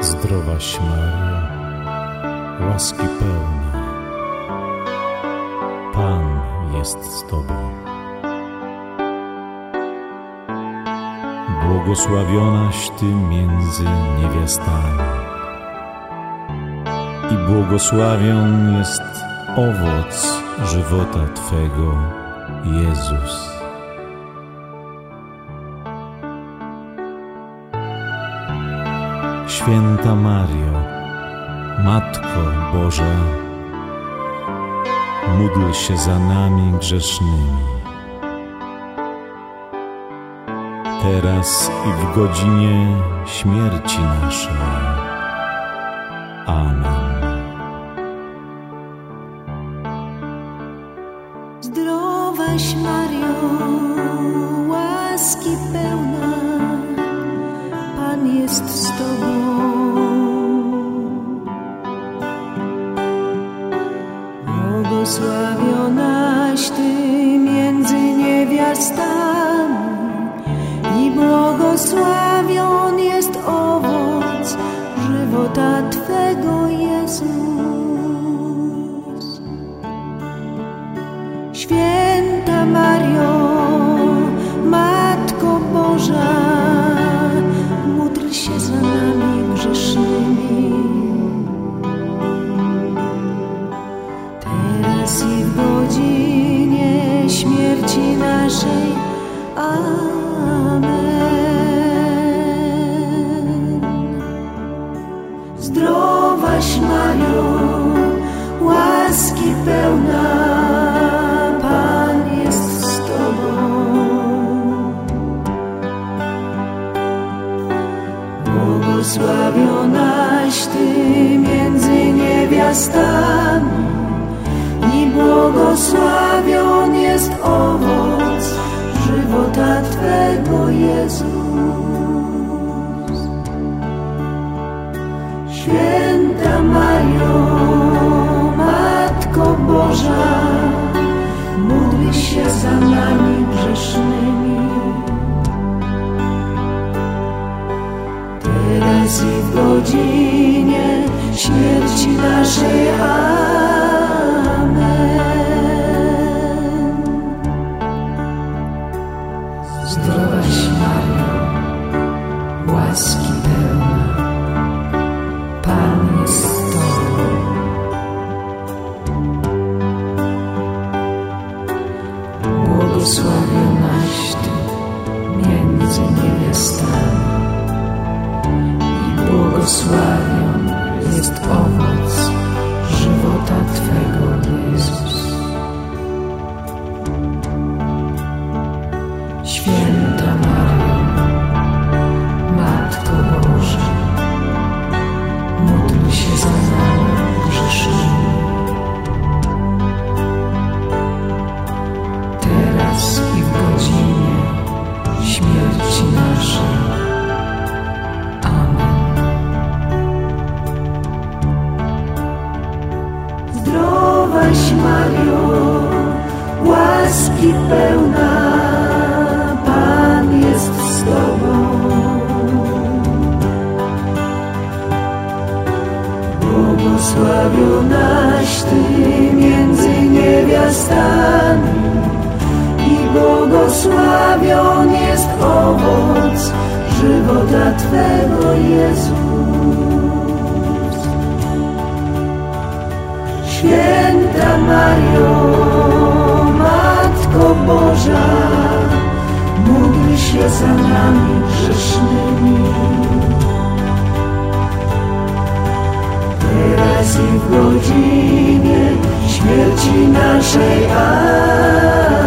Zdrowaś Mario, łaski pełna, Pan jest z Tobą. Błogosławionaś Ty między niewiastami i błogosławion jest owoc żywota Twego, Jezus. Święta Mario, Matko Boża, módl się za nami grzesznymi, teraz i w godzinie śmierci naszej. Amen. Zdrowaś Mario, łaski pełna, Błogosławionaś Ty między niewiastami i błogosławion jest owoc żywota Twego, Jezus. Święta Mario, niewiastami i błogosławion jest owoc żywota Twego, Jezus. Święta Mario, Matko Boża, módl się za nami grzesznymi. I błogosławion jest owoc żywota Twego, Jezus. Święta Mario, Zdrowaś Mario, łaski pełna, Pan jest z Tobą. Błogosławionaś Ty między niewiastami i błogosławion jest owoc żywota Twego, Jezus. Święta Mario, Matko Boża, módl się za nami grzesznymi. Teraz i w godzinie śmierci naszej. Amen.